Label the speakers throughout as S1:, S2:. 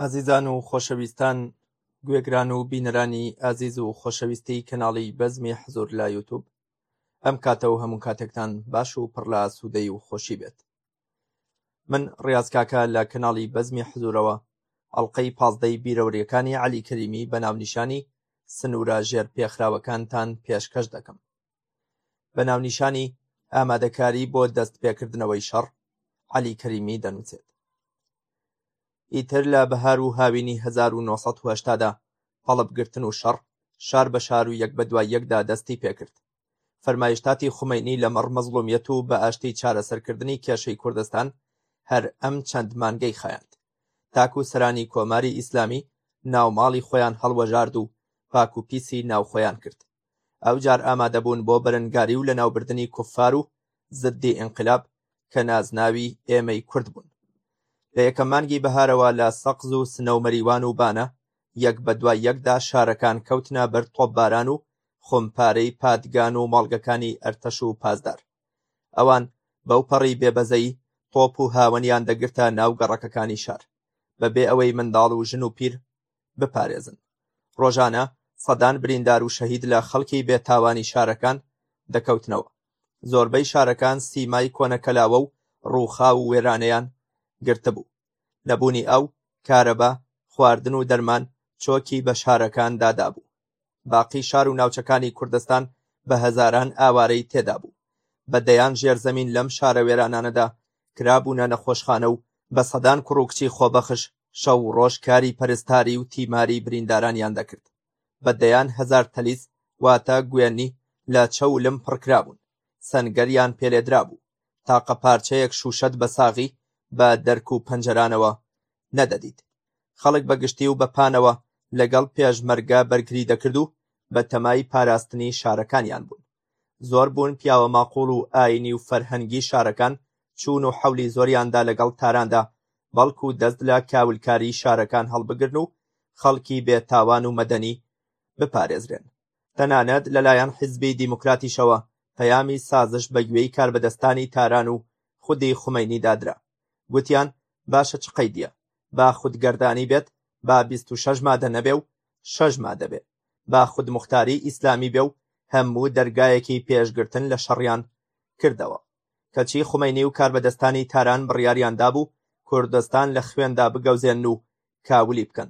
S1: ئازیزان و خۆشەویستان گوێگران و بینەرانی ئازیز و خۆشەویستی کەناڵی بەزمی حزور لە یوتوب ئەم کاتە و هەموو کاتێکتان باش و پڕ لە ئاسوودەی و خۆشی بێت من ڕاستکاکە لە کەناڵی بەزمی حزورەوە ئەڵلقەی پازدەی بیرەوریەکانی علی کەریمی بە ناونیشانی سنوورە ژێر پێخراوەکانتان پێشکەش دەکەم بە ناونیشانی ئامادەکاری بۆ دەست پێکردنەوەی شەڕ عەلی کەریمی دەنووسێت ئیتر لە بەهار و هاوینی 1970دا پەڵبگرتن و شەڕ شار بە شار و یەک بە دوای یەکدا دەستی پێکرد فەرمایشتاتی خومینی لە مەڕ مەزڵومیەت و بە ئاشتی چارەسەرکردنی کێشەی کوردستان هەر ئەم چەند مانگەی خایاند تاکو سەرانی کۆماری ئیسلامی ناوماڵی خۆیان هەڵوەژارد و پاک و پیسی ناوخۆیان کرد ئەوجار ئامادەبوون بۆ بەرەنگاری و لەناوبردنی کوفار و زدی ئینقلاب کە نازناوی ئێمەی کورد بوون لە یەکەم مانگی بەهارەوە لە سەقز و سنە و مەریوان و بانە یەک بە دوای یەکدا شارەکان کەوتنە بەر تۆپباران و خۆمپارەی پادگان و ماڵگەکانی ئەرتەش و پازدار ئەوان بەو پەڕی بێبەزەی تۆپ و هاوەنیان دەگرتە ناو گەڕەکەکانی شار بەبێ ئەوەی منداڵ و ژن و پیر بپارێزن ڕۆژانە سەدان بریندار و شەهید لە خەڵکی بێتاوانی شارەکان دەکەوتنەوە زۆربەی شارەکان سیمای کۆنەکەلاوە و ڕووخا و وێرانەیان گرتبوو نەبوونی ئەو کارەبا خواردن و دەرمان چۆکی بە شارەکان دادابوو باقی شار و ناوچەکانی کوردستان بە هەزاران ئاوارەی تێدا بوو بە دەیان ژێرزەمین لەم شارە وێرانانەدا کرابوونە نەخۆشخانە و بە سەدان کوڕ و کچی خۆبەخش شەو و ڕۆژ کاری پەرستاری و تیماری بریندارانیان دەکرد بە دەیان هەزار تەلیس واتە گوێنی لە چەو و لم پڕکرابوون سەنگەریان پێلێدرابوو، تاقە پارچەیەک شووشەت بە ساغی بە دەرک و پەنجەرانەوە نەدەدیت. خەڵک بە گشتی و بە پانەوە لەگەڵ پێشمەرگە بەرگری دەکرد و بە تەمای پاراستنی شارەکانیان بوون. زۆر بوون پیاوە ماقوڵ و ئاینی و فەرهەنگی شارەکان چوون و حەولی زۆریاندا لەگەڵ تاراندا بەڵکو دەست لە کاولکاری شارەکان هەڵبگرن و خەڵکی بێ تاوان و مەدەنی بپارێزرێن. تەنانەت لەلایەن حیزبی دیموکراتیشەوە پەیامی سازش بە گوێی کاربەدەستانی تاران و خودی خومەینی دادرا گوتیان باشە چ قەیدیە با خود گەردانی بێت با بیست و شەش مادە نەبێ و شەش مادە بێ با خود مختاری ئیسلامی بێ و هەموو دەرگایەکی پێشگرتن لە شەڕیان کردەوە کەچی خومەینی و کاربەدەستانی تاران بڕیاریان دابوو کوردستان لە خوێندا بگەوزێن و کاولی بکەن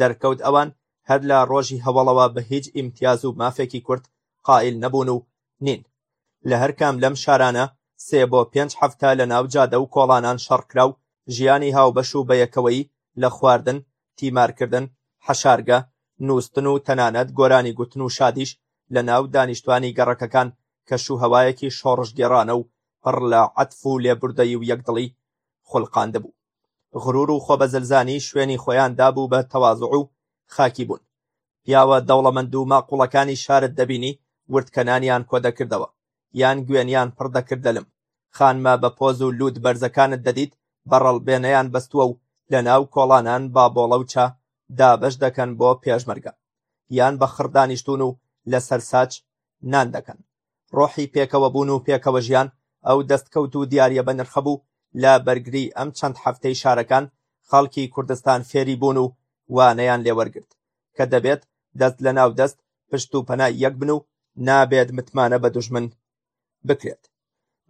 S1: دەرکەوت ئەوان هەر لە ڕۆژی هەوڵەوە بە هیچ ئیمتیاز و مافێکی کورد قائل نەبوون و نین لە هەر کام لەم شارانە سێ بۆ پێنج هەفتە لە ناو جادە و کۆڵانان شەڕکرا و ژیانی هاوبەش و بەیەکەوەی لە خواردن تیمارکردن حەشارگە نووسن و تەنانەت گۆرانی گوتن و شادیش لە ناو دانیشتوانی گەڕەکەکان کە شوهوایەکی شۆڕشگێڕانە و پڕ لە عەتف و لێبوردەیی و یەکدڵی خولقاندبوو غرور و خۆبەزلزانی شوێنی خۆیان دابوو بە تەوازع و خاکی بوون پیاوە دەوڵەمەند و ماقوڵەکانی شارت دەبینی وردکەنانیان کۆ دەکردەوە یان گوێنیان پڕ دەکرد لەلم خانمە بە پۆز و لووت بەرزەکانت دەدیت بەڕەڵ بێنەیان بەستووە و لە ناو کۆڵانان بابۆڵە و چا دابەش دەکەن بۆ پێشمەرگە یان بە خڕدانیشتون و لەسەر ساچ نان دەکەن ڕۆحی پێکەوەبوون و پێکەوەژیان ئەو دەستکەوت و دیاریە بەنرخە بوو لە بەرگری ئەم چەند هەفتەی شارەکان خەڵکی کوردستان فێری بوون و وانەیان لێوەرگرت کە دەبێت دەست لە ناو دەست پشت و پەنا یەک بن و نابێت متمانە بە دوژمن بکرێت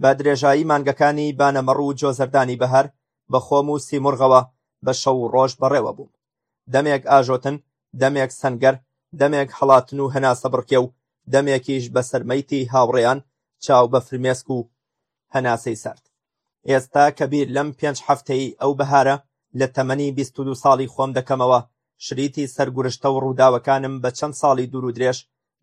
S1: بە درێژایی مانگەکانی بانەمەڕ و جۆزەردانی بەهار بە خۆم و سیمرغەوە بە شەو و ڕۆژ بەڕێوە بووم دەمێک ئاژۆتن، دەمێک سەنگەر، دەمێک هەڵاتن و هەناسەبڕکێ و دەمێکیش بە سەرمەیتی هاوڕێیان چاو بە فرمێسک و هەناسەی سارد. ئێستا کە بیر لەم پێنج هەفتەی ئەو بەهارە لە تەمەنی بیست و دوو ساڵی خۆم دەکەمەوە، شریتی سەرگورشتە و ڕووداوەکانم بە چەند ساڵی دوور و درێژ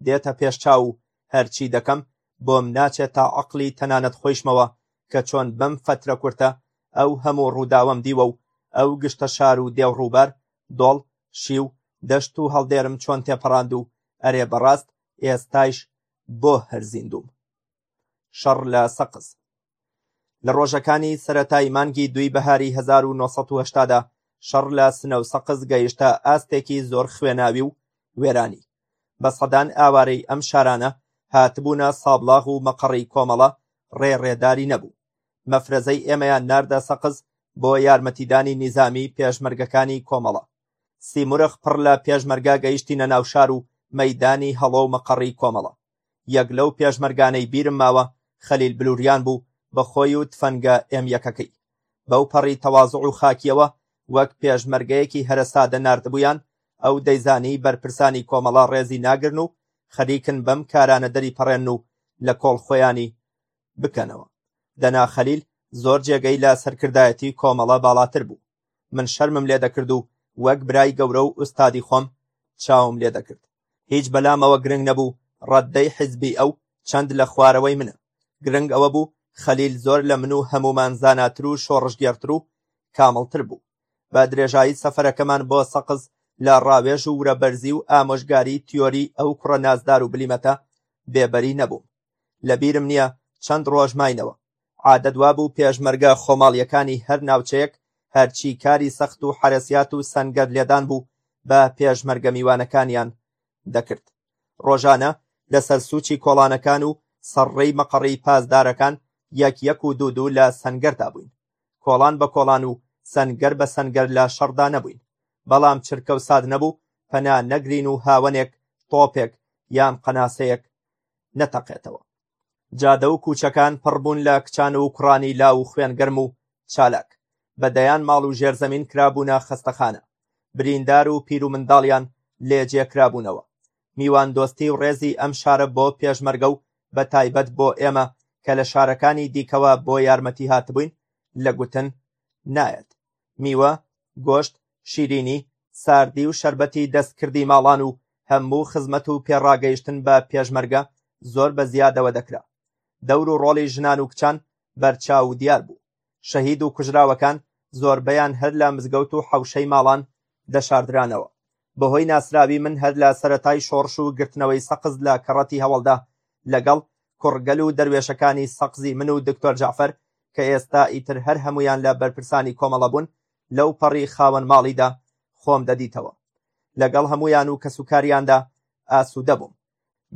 S1: دێتە پێش چاو و هەرچی دەکەم بۆم ناچێت تا عەقڵی تەنانەت خۆیشمەوە کە چۆن بەم فەترە کورتە ئەو هەموو ڕووداوەم دیوە و ئەو گشتە شار و دێو ڕووبار دۆڵ شیو دەشت و هەڵدێرم چۆن تێپەڕاند و ئەرێ بەڕاست ئێستایش بۆ هەر زیندووم شەڕ لە سەقز لە ڕۆژەکانی سەرەتای مانگی دووی بەهاری 1970دا شەڕ لە سنە و سەقز گەیشتە ئاستێکی زۆر خوێناوی و وێرانی بە سەدان ئاوارەی ئەم شارانە هاتبوونە سابڵاغ و مەقەڕی کۆمەڵە ڕێڕێداری نەبوو مەفرەزەی ئێمەیان ناردە سەقز بۆ یارمەتیدانی نیزامی پێشمەرگەکانی کۆمەڵە سیمرغ پڕ لە پێشمەرگا گەیشتینە ناوشار و مەدانی هەڵۆ و مەقەڕی کۆمەڵە یەک لەو پێشمەرگانەی بیرم ماوە خەلیل بلوریان بوو بە خۆی و تفەنگە ئێم یەکەکەی بەو پەڕی تەوازع و خاکیەوە وەک پێشمەرگەیەکی هەرە سادە نردبوویان ئەو دەیزانی بەرپرسانی کۆمەڵا ڕێزی ناگرن و خەریکن بەم کارانە دەری پەڕێن و لە کۆڵ خۆیانی بکەنەوە دەنا خەلیل زۆر جێگەی لە سەرکردایەتی کۆمەڵە باڵاتر بوو من شەرمم لێ دەکرد و وەک برای گەورە و ئوستادی خۆم چاوم لێ دەکرد هیچ بەلام ئەوە گرنگ نەبوو ڕەددەی حیزبی ئەو چەند لە خوارەوەی منە، گرنگ ئەوە بوو خەلیل زۆر لە من و هەموومان زاناتر و شۆڕشگێڕتر و کامڵتر بوو. بە درێژایی سەفەرەکەمان بۆ سەقز لە ڕاوێژ و ورەبەرزی و ئامۆژگاریی تیۆریی ئەو کوڕە نازدار و بلیمەتە بێبەری نەبووم. لەبیرم نیە چەند ڕۆژ ماینەوە، عادەت وابوو پێشمەرگە خۆماڵیەکانی هەر ناوچەیەک هەرچی کاری سەخت و حەرەسیات و سەنگەر لێدان بوو بە پێشمەرگە میوانەکانیان دەکرد ڕۆژانە لەسەر سوچی کۆڵانەکان و سەر ڕێی مەقەڕی پاسدارەکان یەک یەک و دوو دوو لە سەنگەردا بووین کۆڵان بە کۆڵان و سەنگەر بە سەنگەر لە شەڕدا نەبووین بەڵام چرکە و سات نەبوو پەنا نەگرین و هاوەنێک تۆپێک یان قەناسەیەک نەتەقێتەوە جادە و کوچەکان پڕبوون لە کچان و کوڕانی لاو و خوێنگەرم و چالاک بە دەیان ماڵ و ژێرزەمین کرابوونە خەستەخانە بریندار و پیر و منداڵیان لێجێ کرابوونەوە میوان دۆستی و ڕێزی ئەم شارە بۆ پێشمەرگە و بە تایبەت بۆ ئێمە کە لە شارەکانی دیکەوە بۆ یارمەتی هاتبووین لە گوتن نایەت میوە، گۆشت، شیرینی، ساردی و شەربەتی دەستکردی ماڵان و هەموو خزمەت و پێڕاگەیشتن بە پێشمەرگە زۆر بە زیادەوە دەکرا. دەور و ڕۆڵی ژنان و کچان بەرچاو و دیار بوو. شەهید و کوژراوەکان زۆربەیان هەر لە مزگەوت و حەوشەی ماڵان دەشاردرانەوە. بەهۆی ناسراوی من هەر لە سەرەتای شۆڕش و گرتنەوەی سەقز لە کەڕەتی هەوەڵدا لەگەڵ کوڕگەل و دەروێشەکانی سەقزی من و دکتۆر جەعفەر کە ئێستا ئیتر هەر هەموویان لە بەرپرسانی کۆمەڵە بوون لەو پەڕی خاوەن ماڵیدا خۆم دەدیتەوە لەگەڵ هەموویان و کەسوکاریاندا ئاسوودە بووم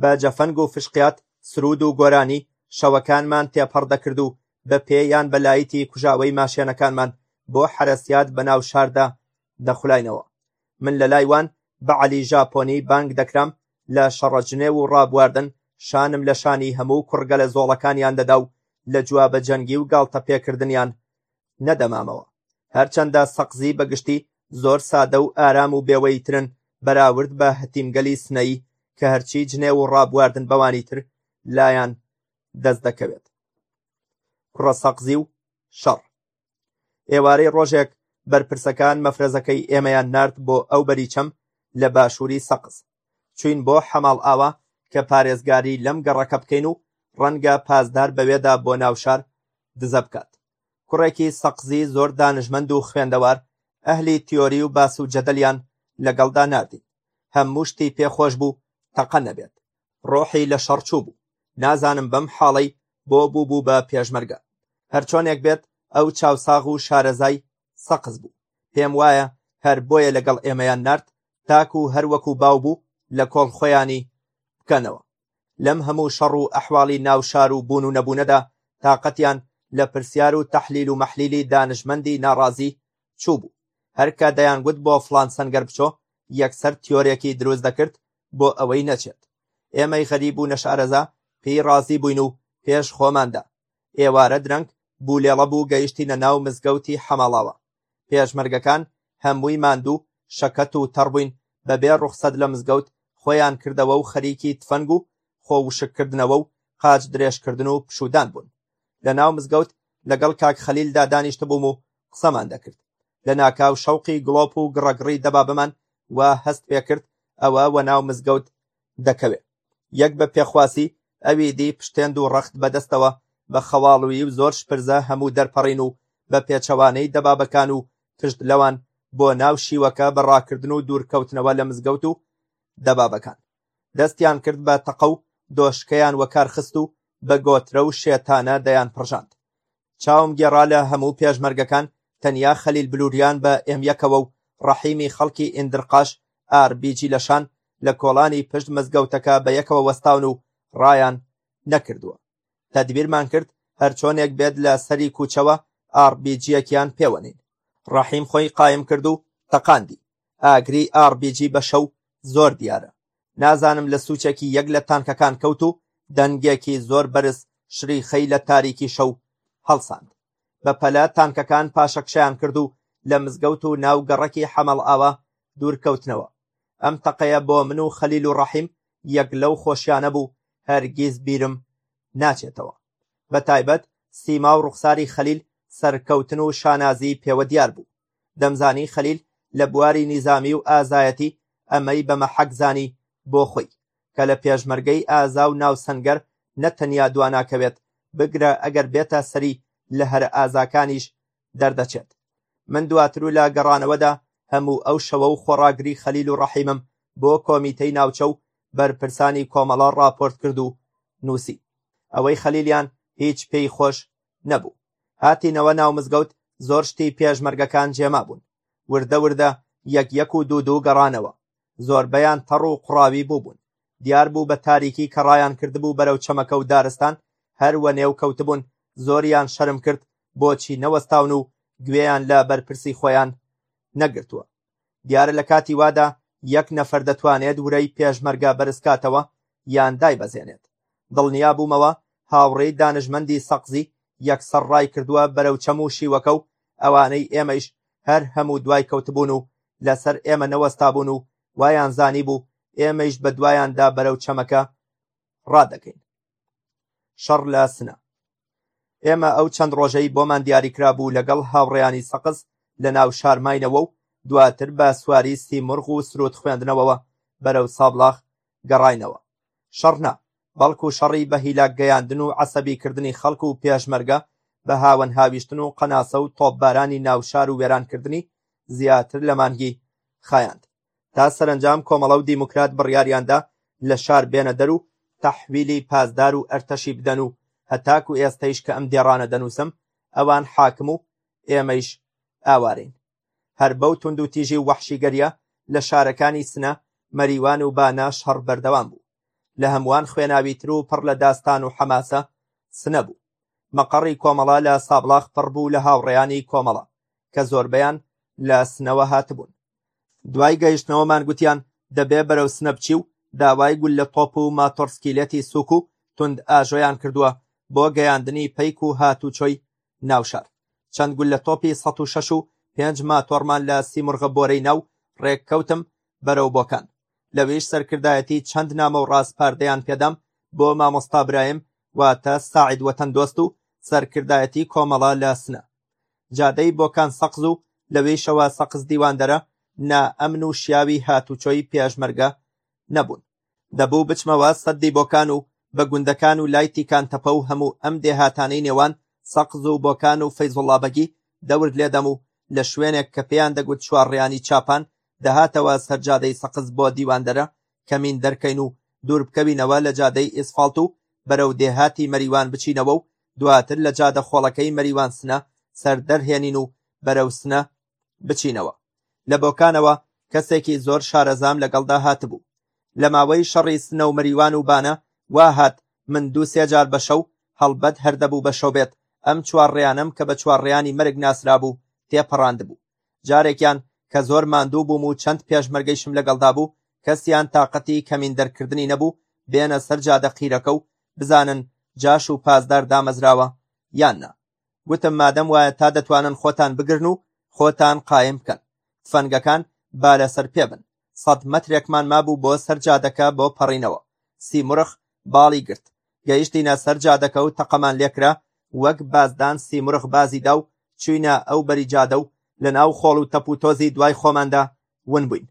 S1: بە جەفەنگ و فشقیات سروود و گۆرانی شەوەکانمان تێپەڕ دەکرد و بە پێ یان بە لایتی کوژاوەی ماشێنەکانمان بۆ حەرەسیات بەناو شاردا دەخولاینەوە من لە لای وان بە عەلی ژاپۆنی بانگ دەکرام لە شەڕە جنێو و ڕابواردن شانم لە شانی هەموو کوڕگەلە زۆڵەکانیان دەدا و لە جوابە جەنگی و گاڵتەپێکردنیان نەدەمامەوە هەرچەندە سەقزی بەگشتی زۆر سادە و ئارام و بێوەیترن بەراورد بە هەتیمگەلی سنەیی کە هەرچی جنێ و ڕابواردن بەوانی تر لایان دەست دەکەوێت کوڕە سەقزی و شەڕ ئێوارەی ڕۆژێک بەرپرسەکان مەفرەزەکەی ئێمەیان نرد بۆ ئەو بەریچەم لە باشووری سەقز چووین بۆ حەماڵئاوا کە پارێزگاری لەم گەڕەکە بکەین و ڕەنگە پاسدار بەوێدا بۆ ناو شار دزە بکات. کوڕێکی سەقزی زۆر دانشمەند و خوێندەوار ئەهلی تیۆری و باس و جەدەلیان لەگەڵدا ناردین هەموو شتی پێخۆش بوو تەقە نەبێت ڕۆحی لە شەڕچوو بوو نازانم بەم حاڵەی بۆ بوو بوو بە پێشمەرگە هەرچۆنێک بێت ئەو چاوساغ و شارەزای سەقز بوو پێم وایە هەر بۆیە لەگەڵ ئێمەیان نرد تاکو هەر وەکو باو بوو لە کۆڵ خۆیانی بکەنەوە لەم هەموو شەڕ و ئەحواڵی ناو شار و بوون و نەبوونەدا تااقەتیان لە پرسیار و تەحلیل و مەحلیلی دانشمەندی ناڕازی چوو بوو هەرکە دەیانگوت بۆ فلان سەنگەر بچۆ یەکسەر تیۆرێکی دروست دەکرد بۆ ئەوەی نەچێت ئێمەی غەریب و نەشارەزا پێی ڕازی بووین و پێش خۆماندا ئێوارە درەنگ بولێڵە بوو گەیشتینە ناو مزگەوتی حەماڵاوە پێشمەرگەکان هەمووی ماندوو شەکەت و تەڕ بووین بەبێ ڕوخسەت لە مزگەوت خۆیان کردەوە و خەریکی تفەنگ و خۆ وشککردنەوە و قاچ درێژکردن و پشودان بوون لە ناو مزگەوت لەگەڵ کاک خەلیلدا دانیشتبووم و قسەمان دەکرد لە ناکاو شەوقی گڵۆپ و گڕەگڕی دەبابەمان وا هەست پێکرد ئەوە وە ناو مزگەوت دەکەوێ. یەک بە پێخواسی ئەوی دی پشتێند و ڕەخت بە دەستەوە بە خەواڵووی و زۆر شپرزە هەموو دەرپەڕین و بە پێچەوانەی دەبابەکان و پشت لەوان بۆ ناو شیوەکە بە ڕاکردن و دوورکەوتنەوە لە مزگەوت و دەبابەکان دەستیان کرد بە تەقە و دۆشکەیان وەکار خست و بە گۆترە و شێتانە دەیان پڕژاند چاوم گێڕا لە هەموو پێشمەرگەکان تەنیا خەلیل بلوریان بە ئێم یەکەوە و ڕەحیمی خەڵکی ئیندرقاش ئار بیجی لە شان لە کۆڵانی پشت مزگەوتەکە بە یەکەوە وەستاون و ڕایان نەکردووە تەدبیرمان کرد هەرچۆنێک بێت لە سەری کوچەوە ئار بیجیەکیان پێوەنین ڕەحیم خۆی قایم کرد و تەقاندی ئاگری ئار بیجی بە شەو زۆر دیارە نازانم لە سوچێکی یەک لە تانکەکان کەوت و دەنگێکی زۆر بەرز شریخەی لە تاریکی شەو هەڵساند بە پەلە تانکەکان پاشەکشیان کرد و لە مزگەوت و ناو گەڕەکی حەمەڵ ئاوا دوورکەوتنەوە ئەم تەقەیە بۆ من و خەلیل و ڕەحیم یەک لەو خۆشیانە بوو هەرگیز بیرم ناچێتەوە بە تایبەت سیما و ڕوخساری خەلیل سەرکەوتن و شانازی پێوە دیار بوو دەمزانی خەلیل لە بواری نیزامی و ئازایەتی ئەمەی بە مەحەک زانی بۆ خۆی کە لە پێشمەرگەی ئازا و ناو سەنگەر نە تەنیا دواناکەوێت بگرە ئەگەر بێتە سەری لە هەرە ئازاکانیش دەردەچێت من دواتر و لە گەڕانەوەدا هەموو ئەو شەوە و خۆڕاگری خەلیل و ڕەحیمم بۆ کۆمیتەی ناوچە و بەرپرسانی کۆمەڵە ڕاپۆرت کرد و نووسی ئەوەی خەلیلیان هیچ پێی خۆش نەبوو. هاتینەوە ناو مزگەوت زۆر شتی پێشمەرگەکان جێمابوون. وردە وردە یەک یەک و دوو دوو گەڕانەوە. زۆربەیان تەڕ و قوڕاوی بووبوون. دیار بوو بە تاریکی کە ڕایان کردبوو بەرەو چەمەکە و دارستان هەر وەنێو کەوتبوون زۆریان شەرم کرد بۆچی نەوەستاون و گوێیان لە بەرپرسی خۆیان نەگرتووە. دیارە لە کاتی وادا یەک نەفەر دەتوانێت ورەی پێشمەرگە بەرزکاتەوە یان دایبەزێنێت. دڵنیا بوومەوە هاوڕێی دانشمەندی سەقزی یەکسەر ڕایکردووە بەرەو چەم و شیوەکە و ئەوانەی ئێمەیش هەر هەموو دوای کەوتبوون و لەسەر ئێمە نەوەستابوون و وایان زانیبوو ئێمەیش بە دوایاندا بەرەو چەمەکە ڕادەکەین. شەڕ لە سنە ئێمە ئەو چەند ڕۆژەی بۆمان دیاریکرا بوو لەگەڵ هاوڕێیانی سەقز لە ناو شارماینەوە و دواتر بە سواری سیمرغ و سرود خوێندنەوەوە بەرەو سابڵاخ گەڕاینەوە شەڕنا بەڵکو شەڕی بە هیلاک گەیاندن و عەسەبیکردنی خەڵک و پێشمەرگە بە هاوەن هاویشتن و قەناسە و تۆپبارانی ناوشار و وێرانکردنی زیاتر لە مانگی خایاند تا سەرەنجام کۆمەڵە و دیموکرات بڕیاریاندا لە شار بێنە دەر و تەحویلی پاسدار و ئەرتەشی بدەن و هەتاک و ئێستەیش کە ئەم دێڕانە دەنووسم ئەوان حاکم و ئێمەیش ئاوارین هەر بەو تونند و تیژی و وەحشیگەریە لە شارەکانی سنە مەریوان و بانە شەڕ بەردەوام بوو لە هەمووان خوێناوی تر و پڕ لە داستان و حەماسە سنە بوو مەقەڕی کۆمەڵە لە سابڵاخ پڕ بوو لە هاوڕێیانی کۆمەڵە کە زۆربەیان لە سنەوە هاتبوون دوای گەیشتنەوەمان گوتیان دەبێ بەرەو سنە بچی و داوای گوللە تۆپ و ماتۆڕسکیلێتی سووک و تند ئاژۆیان کردووە بۆ گەیاندنی پەیک و هاتوچۆی ناوشار چەند گوللە تۆپی سە و شەش و پێنج ماتۆڕمان لە سیمرغە بۆرەی ناو ڕێککەوتم بەرەو بۆکان لەوێش سەرکردایەتی چەند نامە و ڕاسپاردەیان پێدام بۆ مامۆستا برایم واتە ساعید وەتەندۆست و سەرکردایەتی کۆمەڵە لە سنە جادەی بۆکان سەقز و لەوێیشەوە سەقز دیواندەرە نا ئەمن و شیاوی هاتوچۆی پێشمەرگە نەبوون. دەبوو بچمەوە سەددی بۆکان و بە گوندەکان و لای تیکان تەپە و هەموو ئەم دێهاتانەی نێوان سەقز و بۆکان و فەیزوڵڵابەگی دەورد لێدەم و لە شوێنێک کە پێیان دەگوت چوارڕیانی چاپان دەهاتەوە سەر جادەی سەقز بۆ دیواندەرە کەمین دەرکەین و دووربکەوینەوە لە جادەی ئیسفاڵت و بەرەو دێهاتی مەریوان بچینەوە و دواتر لە جادە خۆڵەکەی مەریوان سنە سەر دەرهێنین و بەرەو سنە بچینەوە لە بۆکانەوە کەسێکی زۆر شارەزام لەگەڵدا هاتبوو لە ماوەی شەڕی سنە و مەریوان و بانە وا هات من دوو سێ جار بە شەو هەڵبەت هەردەبوو بە شەو بێت ئەم چوارڕیانەم کە بە چوارڕیانی مەرگ ناسرابوو تێپەڕاندبوو جارێکیان کە زۆر ماندوو بووم و چەند پێشمەرگەیشم لەگەڵدا بوو، کەسیان تاقەتی کەمین دەرکردنی نەبوو بێنە سەر جادە قیرەکە و بزانن جاش و پاسدار دامەزراوە یان نا. گوتم مادەم وایە تا دەتوانن خۆتان بگرن و خۆتان قایم بکەن، تفەنگەکان با لەسەر پێ بن، سەد مەترێکمان مابوو بۆ سەر جادەکە بۆ پەڕینەوە، سیمرغ باڵی گرت، گەیشتینە سەر جادەکە و تەقەمان لێکرا، وەک بازدان سیمرغ بازی دا و چووینە ئەو بەری جادە و لەناو خۆڵ و تەپ و تۆزی دوای خۆماندا ون بووین.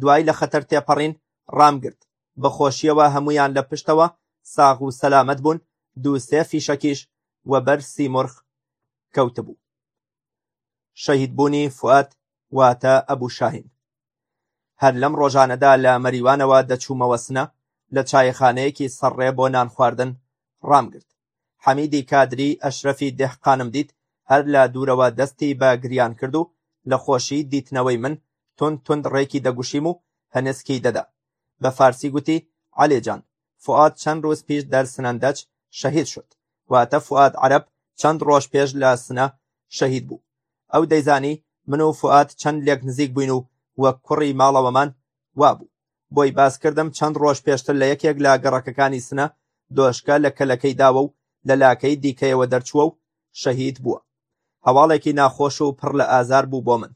S1: دوای لە خەتەر تێپەڕین ڕامگرت، بە خۆشییەوە هەموویان لە پشتەوە ساغ و سەلامەت بوون، دوو سێ فیشەکیش وەبەر سیمرغ کەوتبوو. شەهیدبوونی فوئاد واتە ئەبوو شاهین. هەر لەم ڕۆژانەدا لە مەریوانەوە دەچوومەوە سنە لە چایەخانەیەکی سەرڕێ بۆ نان خواردن ڕامگرت حەمیدی کادری ئەشرەفی دەهقانم دیت هەر لە دوورەوە دەستی بە گریان کرد و لە خۆشی دیتنەوەی من تون تند ڕێکی دەگوشیم و هەنسکی دەدا بە فارسی گوتی عەلێجان فوئاد چەند روز پیش دەر سنەن دەچ شەهید شد واتە فوئاد عەرەب چەند رۆژ پێش لە سنە شەهید بوو ئەو دەیزانی من و فوئاد چەند لێک نزیک بووین و وەک کوڕی ماڵەوەمان وابوو بۆی باس کردم چەند رۆژ پێشتر لە یەکێک لە گەڕەکەکانی سنە دۆشکە لە کەلەکەی داوە و لە لاکەی دیکەیەوە دەرچووە و شەهید بووە هەواڵێکی ناخۆش و پڕ لە ئازار بوو بۆ من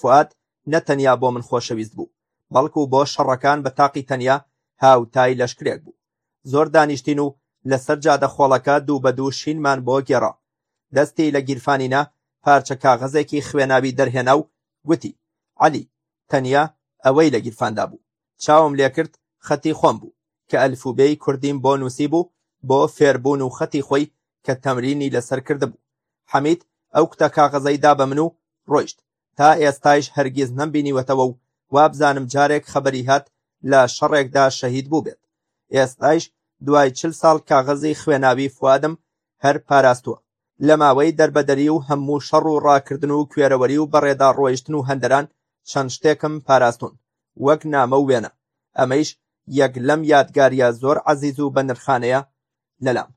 S1: فوئاد نە تەنیا بۆ من خۆشەویست بوو، بەڵکو بۆ شەڕەکان بە تاقی تەنیا هاوتای لەشکرێک بوو. زۆر دانیشتین و لەسەر جادە خۆڵەکە دوو بە دوو شینمان بۆ گێڕا. دەستی لە گیرفانی نا، پارچە کاغەزێکی خوێناوی دەرهێنا و گوتی، عەلی، تەنیا ئەوەی لە گیرفاندا بوو. چاوم لێ کرد خەتی خۆم بوو کە ئەلفوبێی کوردیم بۆ نووسیبوو بۆ فێربوون و خەتی خۆی کە تەمرینی لەسەر کردبوو حەمید ئەو کتە کاغەزەی دا بە من و ڕۆیشت تا ئێستایش هەرگیز نەمبینیوەتەوە و وابزانم جارێک خەبەری هات لە شەڕێکدا شەهید بوو بێت ئێستایش دوای چل ساڵ کاغەزی خوێناوی فوادم هەر پاراستووە لە ماوەی دەربەدەری و هەموو شەڕ و ڕاکردن و کوێرەوەری و بەڕێدا ڕۆیشتن و هەندەران چەند شتێکم پاراستوون وەک نامە و وێنە، ئەمەیش یەک لەم یادگارییە زۆر عەزیز و بەنرخانەیە لەلام.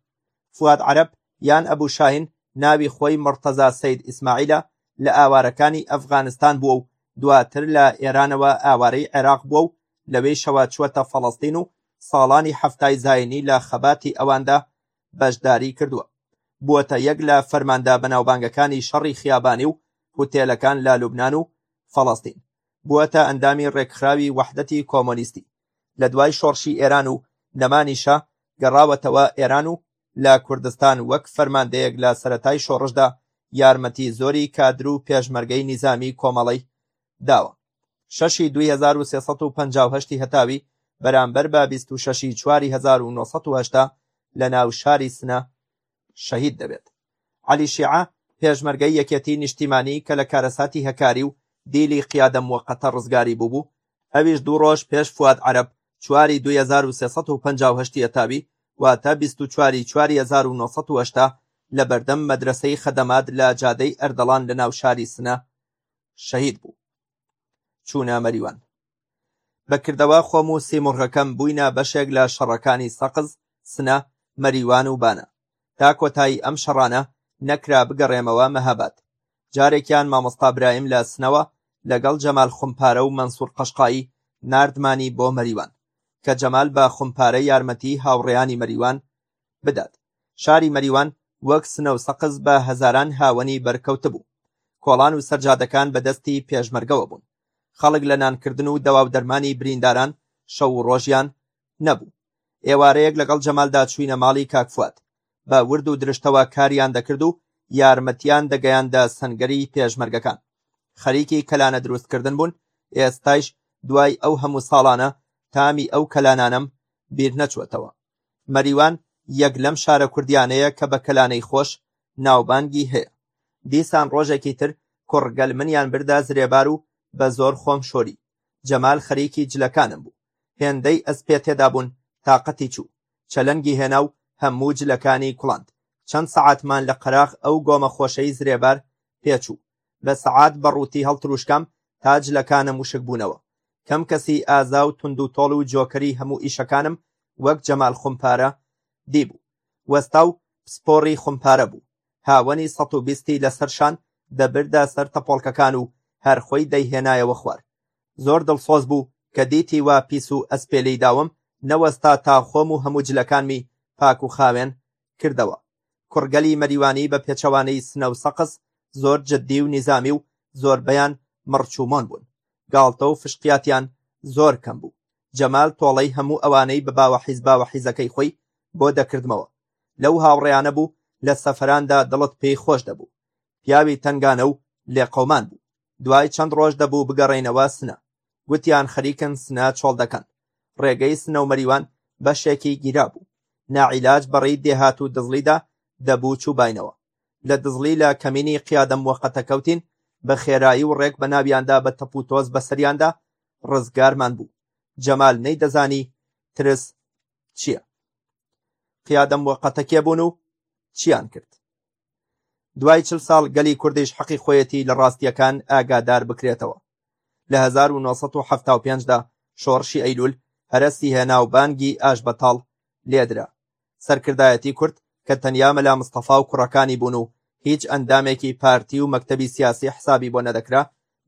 S1: فواد عەرەب یان ئەبو شاهین ناوی خۆی موڕتەزا سەید ئیسماعیلە، لە ئاوارەکانی ئەفغانستان بووە و دواتر لە ئێرانەوە ئاوارەی عێراق بووە و لەوێیشەوە چووەتە فەڵەستین و ساڵانی حەفتای زاینی لە خەباتی ئەواندا بەشداری کردووە، بووەتە یەک لە فەرماندە بەناوبانگەکانی شەڕی خیابانی و هوتێلەکان لە لوبنان و فەڵەستین، بووەتە ئەندامی ڕێکخراوی وەحدەتی کۆمۆنیستی، لە دوای شۆڕشی ئێران و نەمانی شا گەڕاوەتەوە ئێران و لە کوردستان وەک فەرماندەیەک لە سەرەتای شۆڕشدا یارمەتی زۆری کادر و پێشمەرگەی نیزامی کۆمەڵەی داوە. شەشی دوی هەزار و سێ سەد و پەنجا و هەشتی هەتاوی بەرامبەر بە بیست و شەشی چواری هەزار و نۆ سەد و هەشتا لە ناو شاری سنە شەهید دەبێت عەلی شیعە پێشمەرگەی یەکێتی نیشتیمانی کە لە کارەساتی هەکاری و دیلی قیادە موەقەتە ڕزگاری بووبوو ئەویش دوو ڕۆژ پێش فواد عەرەب چواری دوی هەزار و سێ سەد و پەنجا و هەشتی هەتاوی واتە بیست و چواری چواری هەزار و نۆ سەد و هەشتا لە بەردەم مەدرەسەی خەدەمات لە جادەی ئەردەڵان لە ناو شاری سنە شەهید بوو چوونە مەریوان بەکردەوە خۆم و سیمرغەکەم بووینە بەشێک لە شەڕەکانی سەقز سنە مەریوان و بانە تا کۆتایی ئەم شەڕانە نەکرا بگەڕێمەوە مەهاباد جارێکیان مامۆستا برایم لە سنەوە لەگەڵ جەمال خمپارە و مەنسوور قەشقایی ناردمانی بۆ مەریوان کە جەمال بە خمپارە یارمەتی هاوڕێیانی مەریوان بدات شاری مەریوان وەک سنە و سەقز بە هەزاران هاوەنی بەرکەوتبوو کۆڵان و سەرجادەکان بەدەستی پێشمەرگەوە بوون خەڵک لە نانکردن و دەواو دەرمانی برینداران شەو و ڕۆژیان نەبوو ئێوارەیەک لەگەڵ جەمالدا چوینە ماڵی کاکفات بە ورد و درشتەوە کاریان دەکرد و یارمەتیان دەگەیاندە سنگەری پێشمەرگەکان خەریکی کەلانە دروستکردن بوون ئێستایش دوای ئەو هەموو ساڵانە تامی ئەو کەلانانم بیر نەچوەتەوە مەریوان یەک لەم شارە کوردیانەیە کە بە کەلانەی خۆش ناوبانگی هەیە. دیسان ڕۆژێکی تر کوڕ گەل منیان بردە زرێبار و بە زۆر خۆم شۆری. جەمال خەریکی جلەکانم بوو. هێندەی ئەسپێ تێدا بوون تاقەتی چوو. چەلەنگی هێنا و هەموو جلەکانی کوڵاند. چەند سەعاتمان لە قەراغ ئەو گۆمە خۆشەی زرێبار پێ چوو. بە سەعات بە ڕووتی هەڵتروشکام تا جلەکانم وشک بوونەوە کەم کەسی ئازا و تونند و تۆڵ و جۆکەری هەموو ئیشەکانم وەک جەمال خمپارە دیبوو وەستا و پسپۆڕی خمپارە بوو هاوەنی سەد و بیستی لەسەر شان دەبردا سەر تەپۆڵکەکان و هەر خۆی دەیهێنایەوە خوار زۆر دڵسۆز بوو کە دیتی وا پیس و ئەسپێلەی داوم نەوەستا تا خۆم و هەموو جلەکانمی پاک و خاوێن کردەوە. کوڕگەلی مەریوانی بە پێچەوانەی سنە و سەقز زۆر جددی و نیزامی و زۆربەیان مڕچ و مۆن بوون. گاڵتە و فشقیاتیان زۆر کەم بوو. جەمال تۆڵەی هەموو ئەوانەی بە باوە حیز باوە حیزەکەی خۆی بۆ دەکردمەوە. لەو هاوڕێیانە بوو لە سەفەراندا دڵت پێی خۆش دەبوو. پیاوی تەنگانە و لێقەومان بوو. دوای چەند ڕۆژ دەبوو بگەڕێینەوە سنە. گوتیان خەریکن سنە چۆڵ دەکەن. ڕێگەی سنە و مەریوان بەشێکی گیرابوو. ناعیلاج بەڕێی دێهات و دزڵیدا دەبوو چووباینەوە. لە دزڵی لە کەمینی قیادە موەقەتە کەوتین، بە خێرایی و ڕێک بە ناویاندا بە تەپوتۆز بەسەریاندا ڕزگارمان بوو. جەمال نەیدەزانی ترس چییە. قیادە موەقەتە کێ بوون و چییان کرد؟ دوای چل ساڵ گەلی کوردیش حەقی خۆیەتی لە ڕاستیەکان ئاگادار بکرێتەوە لە 1970دا شۆڕشی ئەیلول هەرەسی هێنا و بانگی ئاش بەتاڵ لێدرا سەرکردایەتی کورد کە تەنیا مەلا مستەفا و کوڕەکانی بوون و هیچ ئەندامێکی پارتی و مەکتەبی سیاسی حسابی بۆ نەدەکرا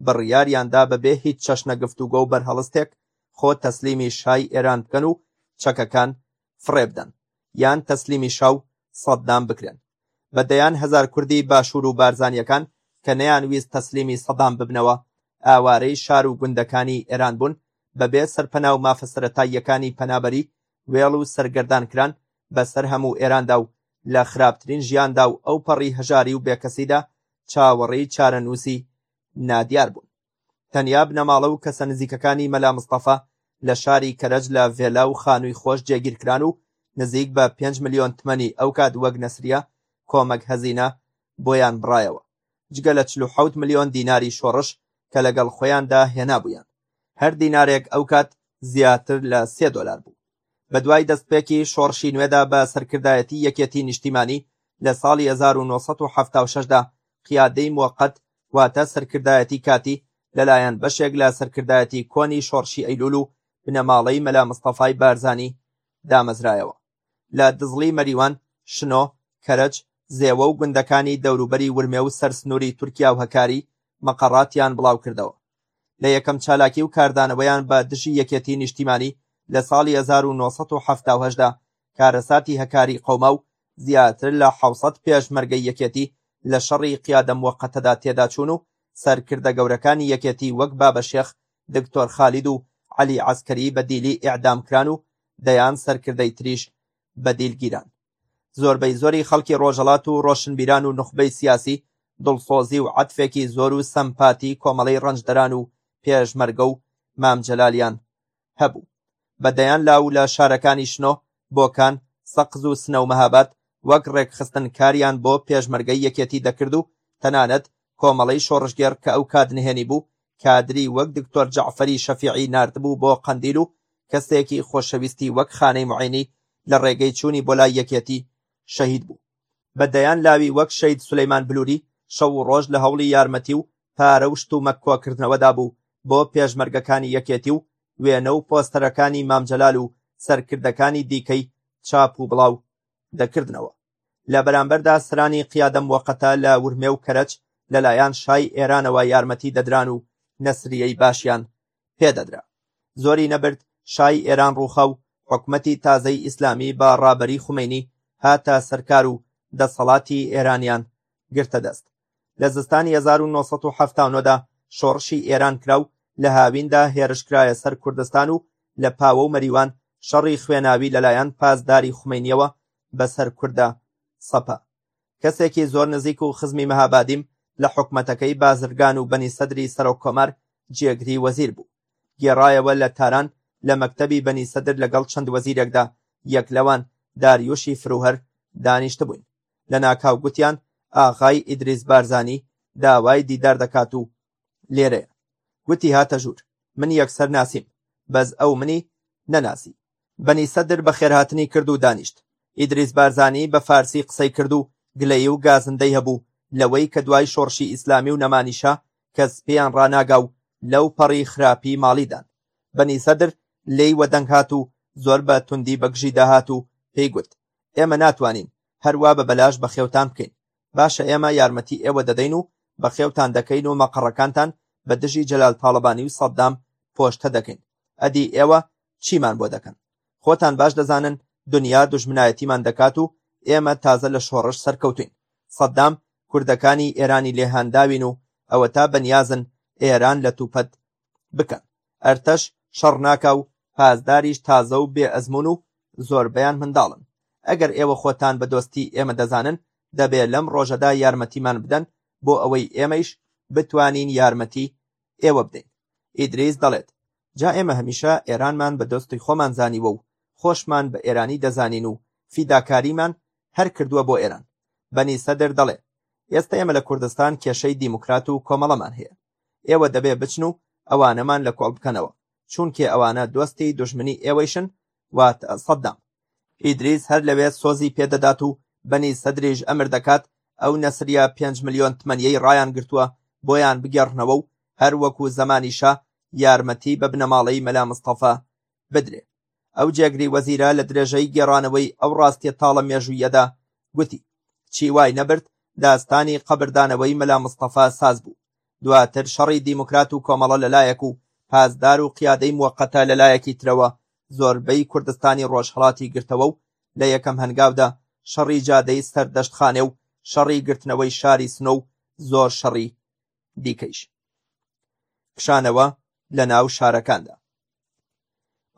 S1: بڕیاریاندا بەبێ هیچ چەشنە گفتوگۆ و بەرهەڵستێک خۆ تەسلیمی شای ئێران بکەن و چەکەکان فڕێبدەن یان تەسلیمی شا و سەددام بکرێن. بە دەیان هەزار کوردی باشوور و بارزانییەکان کە نەیانویست تەسلیمی سەدام ببنەوە، ئاوارەی شار و گوندەکانی ئێران بوون، بەبێ سەرپەنا و مافە سەرەتاییەکانی پەنابەری، وێڵ و سەرگەردان کران بەسەر هەموو ئێراندا و لە خراپترین ژیاندا و ئەوپەڕی هەژاری و بێکەسیدا چاوەڕێی چارەنووسی نادیار بوون. تەنیا بنەماڵە و کەسە نزیکەکانی مەلا مستەفا لە شاری کەرەج لە ڤێلا و خانووی خۆش جێگیرکران و نزیک بە پێنج ملیۆن تمەنی ئەو کات وەک نەسریە کۆمەک هەزینە بۆیان بڕایەوە جگە لە چل و حەوت ملیۆن دیناری شۆڕش کە لەگەڵ خۆیاندا هێنابوویان هەر دینارێک ئەو کات زیاتر لە سێ دۆلار بوو بە دوای دەستپێکی شۆڕشی نوێدا بە سەرکردایەتی یەکێتی نیشتیمانی لە ساڵی 1970دا قیادەی موقت واتە سەرکردایەتی کاتی لەلایەن بەشێک لە سەرکردایەتی کۆنی شۆڕشی ئەیلول و بنەماڵەی مەلا مستەفای بارزانی دامەزرایەوە لە دزڵی مەریوان شنۆ کەرەج زێوە و گوندەکانی دەوروبەری ورمێ و سەرسنووری تورکیا و هەکاری مەقەڕاتیان بڵاو کردەوە لە یەکەم چالاکی و کاردانەوەیان بە دژی یەکێتی نیشتیمانی لە ساڵی 1970دا کارەساتی هەکاری قەوما و زیاتر لە حوسەت پێشمەرگەی یەکێتی لە شەڕی قیادە موقتەدا تێداچوون و سەرکردە گەورەکانی یەکێتی وەک بابە شێخ دکتۆر خالید و عەلی عسکەری بە دیلی ئیعدام کران و دەیان سەرکردەی تریش بەدیل گیران زۆربەی زۆری خەڵکی ڕۆژەڵات و ڕۆشنبیران و نوخبەی سیاسی دڵسۆزی و عەتفێکی زۆر و سەمپاتی کۆمەڵەی ڕەنجدەران و پێشمەرگە و مام جەلالیان هەبوو بە دەیان لاو لە شارەکانی شنۆ بۆکان سەقز و سنە و مەهاباد وەک ڕێکخستن کاریان بۆ پێشمەرگەی یەکێتی دەکرد و تەنانەت کۆمەڵەی شۆڕشگێڕ کە ئەو کات نهێنی بوو کادری وەک دکتۆر جەعفەری شەفیعی ناردبوو بۆ قەندیل و کەسێکی خۆشەویستی وەک خانەی معینی لە ڕێگەی چوونی بۆ لای یەکێتی شەهید بوو بە دەیان لاوی وەک شەید سولەیمان بلووری شەو و ڕۆژ لە هەوڵی یارمەتی و پارە و شتومەک کۆکردنەوەدا بوو بۆ پێشمەرگەکانی یەکێتی و وێنە و پۆستەرەکانی مام جەلال و سەرکردەکانی دیکەی چاپ و بڵاو دەکردنەوە لە بەرامبەردا سرانی قیادە موەقەتە لە ورمێ و کەرەج لەلایەن شای ئێرانەوە یارمەتی دەدران و نەسریەی باشیان پێدەدرا زۆری نەبرد شای ئێران ڕووخا و حکومەتی تازەی ئیسلامی بە ڕابەری خومینی هاتە سەرکار و دەسەڵاتی ئێرانیان گرتە دەست لە زستانی 1970دا شۆڕشی ئێران کرا و لە هاویندا هێرشکرایە سەر کوردستان و لە پاوە و مەریوان شەڕی خوێناوی لەلایەن پاسداری خومینیەوە بەسەر کوردا سەپا. کەسێکی زۆر نزیک و خزمی مەهابادیم لە حکومەتەکەی بازرگان و بەنی سەدری سەرۆک کۆمار جێگری وەزیر بوو. گێڕایەوە لە تاران لە مەکتەبی بەنی سەدر لەگەڵ چەند وەزیرێکدا یەک لەوان داریوشی فروهەر دانیشتبووین. لە ناکاو گوتیان ئاغای ئیدریس بارزانی داوای دیدار دەکات و لێرەیە. گوتی هاتە ژوور. من یەکسەر ناسیم، بەس ئەو منی نەناسی. بەنی سەدر بەخێرهاتنی کرد و دانیشت. ئیدریس بارزانی بە فارسی قسەی کرد و گلەیی و گازندەی هەبوو لەوەی کە دوای شۆڕشی ئیسلامی و نەمانی شا کەس پێیان ڕاناگا و لەو پەڕی خراپی ماڵیدان. بەنی سەدر لێی وەدەنگ هات و زۆر بە توندی بەگژی داهات و پێی گوت ئێمە ناتوانین هەروا بە بەلاش بەخێوتان بکەین. باشە ئێمە یارمەتی ئێوە دەدەین و بەخێوتان دەکەین و مەقەڕەکانتان بە دژی جەلال تاڵەبانی و سەددام پۆشتە دەکەین ئەدی ئێوە چیمان بۆ دەکەن خۆتان باش دەزانن دنیا دوژمنایەتیمان دەکات و ئێمە تازە لە شۆڕش سەرکەوتوین سەددام کوردەکانی ئێرانی لێهانداوین و ئەوەتا بەنیازن ئێران لە توپەت بکەن ئەرتەش شەڕ ناکا و پاسداریش تازە و بێ ئەزموون و زۆربەیان منداڵن ئەگەر ئێوە خۆتان بە دۆستی ئێمە دەزانن دەبێ لەم ڕۆژەدا یارمەتیمان بدەن بۆ ئەوەی ئێمەیش بتوانین یارمەتی ئێوە بدەین ئیدریس دەڵێت جا ئێمە هەمیشە ئێرانمان بە دۆستی خۆمان زانیوە و خۆشمان بە ئێرانی دەزانین و فیداکاریمان هەر کردووە بۆ ئێران بەنی سەدر دەڵێ ئێستا ئێمە لە کوردستان کێشەی دیموکرات و کۆمەڵەمان هەیە ئێوە دەبێ بچن و ئەوانەمان لە کۆڵ بکەنەوە چونکێ ئەوانە دۆستی دژمنی ئێوەیشن وات سەددام ئیدریس هەر لەوێ سۆزی پێدەدات و بەنی سەدریش ئەمر دەکات ئەو نەسریا پێنج ملیۆن تمەنیەی ڕایان گرتووە بۆیان بگەڕنەوە و هەر وەکو زەمانی شا یارمەتی بە بنەماڵەی مەلا مستەفا بدرێ ئەو جێگری وەزیرە لە درێژەی گێڕانەوەی ئەو ڕاستیە تاڵە مێژوویەدا گوتی چی وای نەبرد داستانی قەبردانەوەی مەلا مستەفا ساز بوو دواتر شەڕی دیموکرات و کۆمەڵە لەلایەک و پاسدار و قیادەی موقتە لەلایەکی ترەوە زۆربەی کوردستانی ڕۆژهڵاتی گرتەوە و لە یەکەم هەنگاودا شەڕی جادەی سەردەشتخانێ و شەڕی گرتنەوەی شاری سنۆ و زۆر شەڕی دیکەیش کشانەوە لە ناو شارەکاندا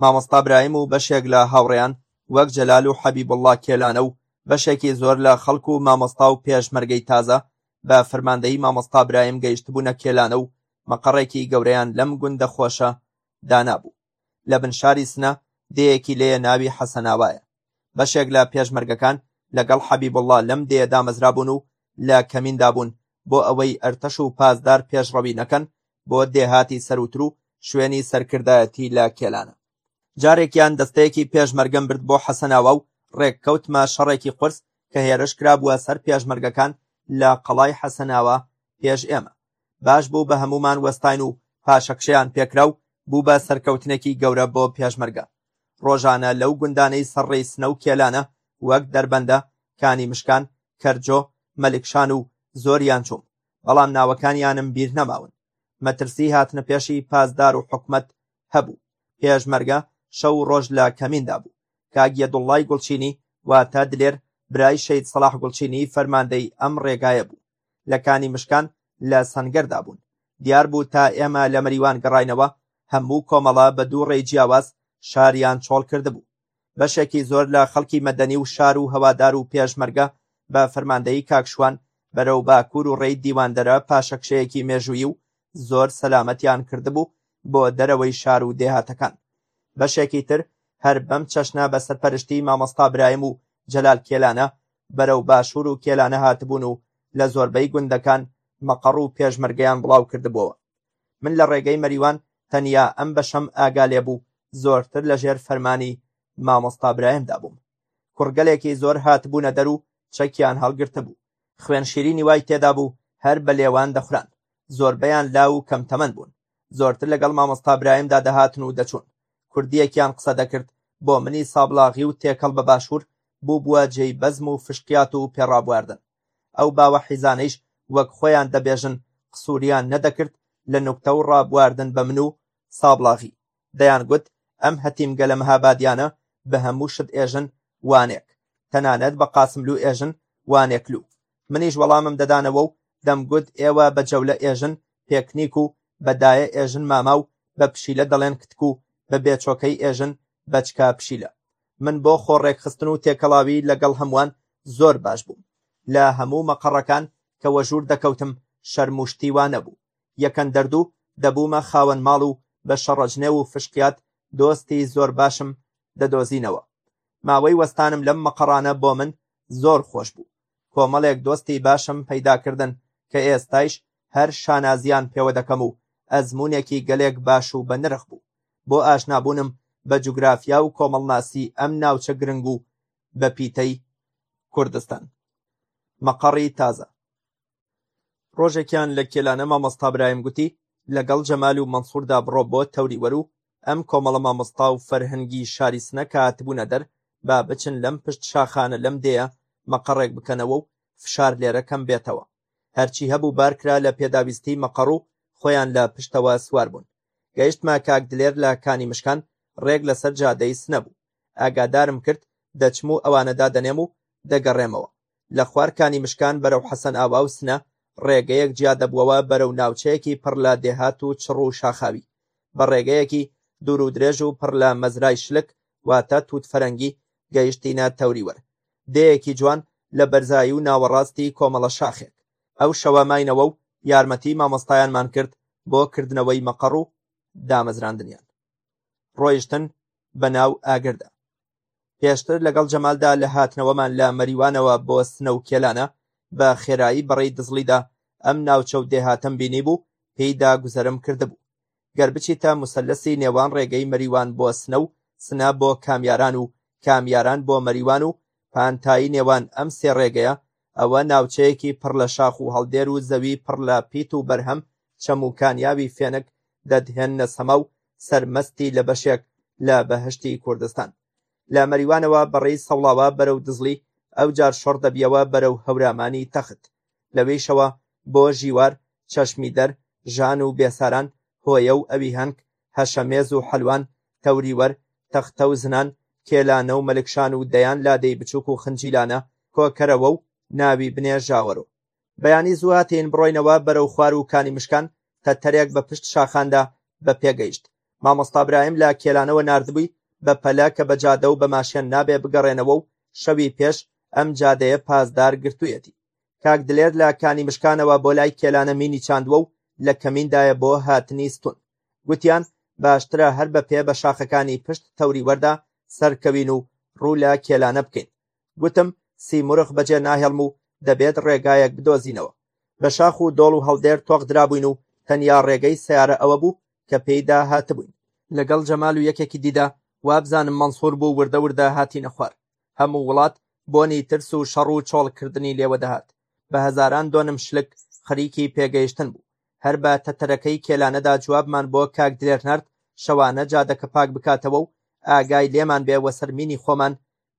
S1: مامۆستا برایم و بەشێک لە هاوڕێیان وەک جەلال و حەبیبوڵڵا کێلانە و بەشێکی زۆر لە خەڵک و مامۆستا و پێشمەرگەی تازە بە فەرماندەی مامۆستا برایم گەیشتبوونە کێلانە و مەقەڕێکی گەورەیان لەم گوندە خۆشە دانابوو لە بن شاری سنە دێیەکی لێیە ناوی حەسەناوایە بەشێک لە پێشمەرگەکان لەگەڵ حەبیبوڵڵا لەم دێیە دامەزرابوون و لە کەمیندا بوون بۆ ئەوەی ئەرتەش و پاسدار پێشڕەوی نەکەن بۆ دێهاتی سەروتر و شوێنی سەرکردایەتی لە کێلانە جارێکیان دەستەیەکی پێشمەرگەم برد بۆ حەسەناوا و ڕێککەوتمە شەڕێکی قورس کە هێرش کرابووە سەر پێشمەرگەکان لە قەڵای حەسەناوا پێش ئێمە باش بوو بە هەمومان وەستاین و پاشەکشەیان پێکرا و بوو بە سەرکەوتنێکی گەورە بۆ پێشمەرگە ڕۆژانە لەو گوندانەی سەر ڕێی سنە و کێلانە وەک دەربەندە، کانی مشکان، کەرجۆ، مەلیکشان و زۆریان چووم، بەڵام ناوەکانیانم بیر نەماون. مەترسی هاتنەپێشی پاسدار و حکومەت هەبوو. پێشمەرگە شەو و ڕۆژ لە کەمیندا بوو. کاک یەدوڵڵای گوڵچینی واتە دلێر برای شەید سەڵاح گوڵچینی فەرماندەی ئەم ڕێگایە بوو. لە کانی مشکان لە سەنگەردا بوون. دیار بوو تا ئێمە لە مەریوان گەڕاینەوە هەموو کۆمەڵە بە دوو ڕێی جیاواز شاریان چۆڵ کردبوو. بەشێکی زۆر لە خەڵکی مەدەنی و شار و هەوادار و پێشمەرگە بە فەرماندەیی کاکشوان بەرەو باکوور و ڕێی دیواندەرە پاشەکشەیەکی مێژوویی و زۆر سەلامەتیان کردبوو بۆ دەرەوەی شار و دێهاتەکان. بەشێکی تر هەر بەم چەشنە بە سەرپەرشتی مامۆستا برایم و جەلال کێلانە بەرەو باشوور و کێلانە هاتبوون و لە زۆربەی گوندەکان مەقەڕ و پێشمەرگەیان بڵاو کردبووەوە. من لە ڕێگەی مەریوان تەنیا ئەم بەشەم ئاگا لێ بوو، زۆرتر لە ژێر فەرمانی مامۆستا براێمدا بووم. کوڕگەلێکی زۆر هاتبوونە دەر و چەکیان هەڵگرتبوو. خوێن شیرینی وای تێدا بوو هەر بە لێوان دەخوران. زۆربەیان لاو و کەمتەمەن بوون. زۆرتر لەگەڵ مامۆستا برایمدا دەهاتن و دەچوون، کوردییەکیان قسە دەکرد، بۆ منی سابڵاغی و تێکەڵ بە باشوور بووبووە جێی بەزم و فشقیات و پێڕابواردن. ئەو باوە حیزانەیش وەک خۆیان دەبێژن قسووریان نەدەکرد لە نوکتە و ڕابواردن بە من و سابڵاغی. دەیانگوت ئەم هەتیمگەلە مهابادیانە بە هەموو شت ئێژن وانێک، تەنانەت بە قاسملوو ئێژن وانێکلوو. منیش وەڵامم دەدانەوە و دەمگوت ئێوە بە جەولە ئێژن پێکنیک و بە دایە ئێژن ماما و بە پشیلە دەڵێن کتک و بە بێچۆکەی ئێژن بەچکە پشیلە من بۆ خۆ ڕێکخستن و تێکەڵاوی لەگەڵ هەمووان زۆر باش بووم لە هەموو مەقەڕەکان کە وەژوور دەکەوتم شەرم و شتی وا نەبوو یەکەن دەردوو دەبوومە خاوەن ماڵ و بە شەڕەجنێ و فشقیات دۆستی زۆر باشم دەدۆزینەوە ماوەی وەستانم لەم مەقەڕانە بۆ من زۆر خۆش بوو کۆمەڵێک دۆستی باشم پەیدا کردن کە ئێستایش هەر شانازیان پێوە دەکەم و ئەزمونێکی گەلێک باش و بەنرخ بوو بۆ ئاشنابوونم بە جوگرافیا و کۆمەڵناسی ئەم ناوچە گرنگ و بە پیتەی کوردستان مەقەڕی تازە ڕۆژێکیان لە کێلانە مامۆستا برایم گوتی لەگەڵ جەمال و مەنسووردا بڕۆ بۆ تەوریوەر و ئەم کۆمەڵە مامۆستا و فەرهەنگی شاری سنە کە هاتبوونە دەر با بچن لەم پشت شاخانە لەم دێیە مەقەڕێک بکەنەوە و فشار لێرە کەم بێتەوە هەرچی هەبوو بارکرا لە پێداویستی مەقەڕ و خۆیان لە پشتەوە سوار بوون گەیشتمە کاک دلێر لە کانی مشکان ڕێک لەسەر جادەی سنە بوو ئاگادارم کرد دەچم و ئەوانە دادەنێم و دەگەڕێمەوە لە خوار کانی مشکان بەرەو حەسەن ئاوا و سنە ڕێگەیەک جیا دەبووەوە بەرەو ناوچەیەکی پڕ لە دێهات و چڕ و شاخاوی بە ڕێگەیەکی دوور و درێژ و پڕ لە مەزرای شلک واتە تووت فەرەنگی گەیشتینە تەوریوەر دێیەکی جوان لە بەرزایی و ناوەڕاستی کۆمەڵە شاخێک ئەو شەوە ماینەوە و یارمەتی مامۆستایانمان کرد بۆ کردنەوەی مەقەڕ و دامەزراندنیان ڕۆیشتن بە ناو ئاگردا پێشتر لەگەڵ جەمالدا لە هاتنەوەمان لە مەریوانەوە بۆ سنە و کێلانە بە خێرایی بەڕێی دزڵیدا ئەم ناوچە و دێهاتەم بینی بوو پێیدا گوزەرم کردبوو گەر بچیتە مسلسی نێوان ڕێگەی مەریوان بۆ سنە و سنە بۆ کامیاران و کامیاران بۆ مەریوان و پانتایی نێوان ئەم سێ ڕێگەیە ئەوە ناوچەیەکی پڕ لە شاخ و هەڵدێر و زەوی پڕ لە پیت و بەرهەم چەم و کانیاوی فێنک دەدهێننە سەما و سەرمەستی لە بەشێک لە بەهشتی کوردستان لە مەریوانەوە بەڕێی سەوڵاوا بەرەو دزڵی ئەو جار شەڕ دەبیەوە بەرەو هەورامانی تەخت لەوێیشەوە بۆ ژیوار چەشمی دەر ژان و بێساران هۆیە و ئەوی هەنگ هەشە مێز و حەلوان، تەوری وەر، تەختە و زنان، کێلانە و مەلکشان و دەیان لادێی بچووک و خنجیلانە کۆ کەرەوە و ناوی بنێ ژاوەرۆ. بەیانی زوو هاتین بڕۆینەوە بەرەو خوار و کانی مشکان تەتەرێک بە پشت شاخاندا بە پێ گەیشت. مامۆستا برایم لە کێلانەوە ناردبووی بە پەلە کە بە جادە و بە ماشێن نابێ بگەڕێنەوە و شەوی پێش ئەم جادەیە پاسدار گرتوویەتی. کاک دلێر لە کانیمشکانەوە بۆ لای کێلانە مینی چاندووە و لە کەمیندایە بۆ هاتنی ستون گوتیان باشترە هەر بە پێ بە شاخەکانی پشت تەوری وەردا سەرکەوین و ڕوو لە کێلانە بکەین گوتم سیمرغ بەجێ ناهێڵم و دەبێت ڕێگایەک بدۆزینەوە بە شاخ و دۆڵ و هەڵدێر تۆق درابووین و تەنیا ڕێگەی سیارە ئەوە بوو کە پێیدا هاتبووین لەگەڵ جەمال و یەکێکی دیدا وابزانم مەنسوور بوو وردە وردە هاتینە خوار هەموو وڵات بۆنی ترس و شەڕ و چۆڵکردنی لێوە دەهات، بە هەزاران دۆنم شلک خریکی پێگەیشتن بوو، هەر بە تەتەرەکەی کێلانەدا جوابمان بۆ کاک دلێر نارد شەوانە جادەکە پاک بکاتەوە و ئاگای لێمان بێ وەسەر مینی خۆمان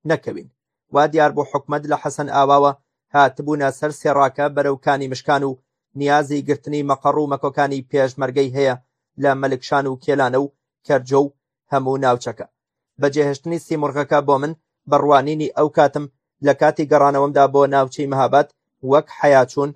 S1: نەکەوین، وا دیار بوو حکومەت لە حەسەن ئاواوە هاتبوونە سەر سێڕاکە بەرەو کانی مشکان و نیازی گرتنی مەقەڕ و مەکۆکانی پێشمەرگەی هەیە لە مەلکشان و کێلانە و کەرجۆ و هەموو ناوچەکە. بەجێهێشتنی سیمرغەکە بۆ من بە ڕوانینی ئەو کاتم لە کاتی گەڕانەوەمدا بۆ ناوچەی مەهاباد وەک حەیاچوون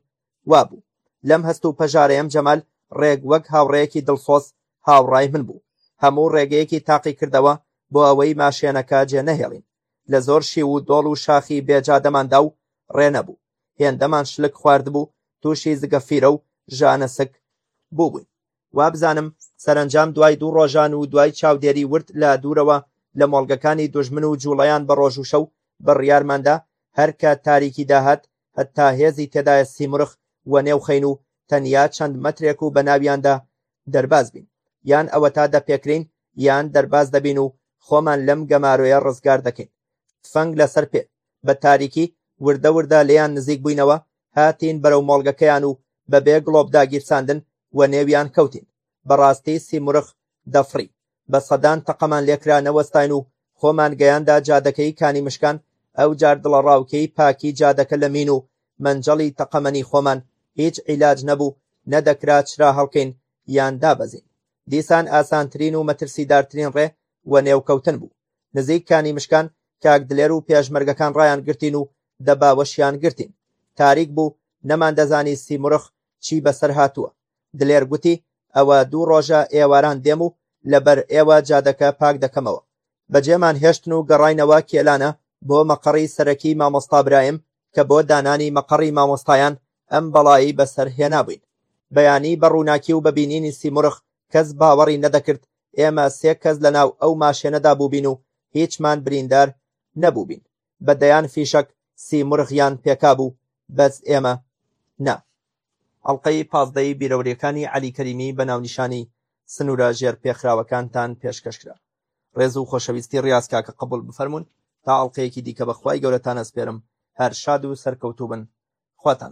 S1: وابوو لەم هەست و پەژارەیەم جەمال ڕێک وەک هاوڕێیەکی دڵسۆز هاوڕای من بوو هەموو ڕێگەیەکی تاقی کردەوە بۆ ئەوەی ماشێنەکە جێ نەهێڵین لە زۆر شی و دۆڵ و شاخی بێجادەماندا و ڕێ نەبوو هێندەمان شلک خواردبوو تووشی زگەفیرە و ژانەسک بووبووین وابزانم سەرەنجام دوای دوو ڕۆژان و دوای چاودێری ورد لە دوورەوە لە مۆڵگەکانی دوژمن و جوڵەیان بە ڕۆژ و شەو بڕیارماندا هەرکە تاریکی داهات هەتا هێزی تێدایە سیمرخ و نێوخەین و تەنیا چەند مەترێک و بە ناویاندا دەرباز بین یان ئەوە تا دەپێکرین یان دەرباز دەبین و خۆمان لەم گەمارۆیە ڕزگار دەکەین تفەنگ لەسەر پێ بە تاریکی وردە وردە لێیان نزیک بووینەوە هاتین بەرەو مۆڵگەکەیان و بەبێ گڵۆپ داگیرساندن و نێویان کەوتین بەڕاستی سیمرغ دەفڕی بە سەدان تەقەمان لێکرا نەوەستاین و خۆمان گەیاندا جادەکەی کانی مشکان ئەو جار دڵەڕاوکێی پاکی جادەکە لە مین و مەنجەڵی تەقەمەنی خۆمان هیچ عیلاج نەبوو نەدەکرا چرا هەڵکەین یان دابەزین دیسان ئاسانترین و مەترسیدارترین ڕێ و نێوکەوتن بوو نزیک کانی مشکان کاک دلێر و پێشمەرگەکان ڕایان گرتین و دە باوەشیان گرتین تاریک بوو نەمان دەزانی سیمرخ چی بەسەر هاتووە دلێر گوتی ئەوە دوو ڕۆژە ئێواران دێم و لەبەر ئێوە جادەکە پاک دەکەمەوە بەجێمان هێشتن و گەڕاینەوە کێلانە بۆ مەقەڕی سەرەکی مامۆستا برایم کە بۆ دانانی مەقەڕی مامۆستایان ئەم بەڵایی بەسەر هێنابووین بەیانی بە ڕووناکی و بە بینینی سیمرخ کەس باوەڕی نەدەکرد ئێمە سێ کەس لەناو ئەو ماشێنەدا بووبین و هیچمان بریندار نەبووبین بە دەیان فیشەک سیمرغیان پێکا بوو بەس ئێمە نا. ئەڵقەی پازدەی بیرەوریەکانی عەلی کەریمی بە ناونیشانی سنورە ژێر پێخراوەکانتان پێشکەش کرا ڕێز و خۆشەویستی ڕیاز کاکە قبول بفەرمون تا ئەڵقەیەکی دیکە بەخوای گەورەتان ئەسپێرم هەر شاد و سەرکەوتوبن خواتان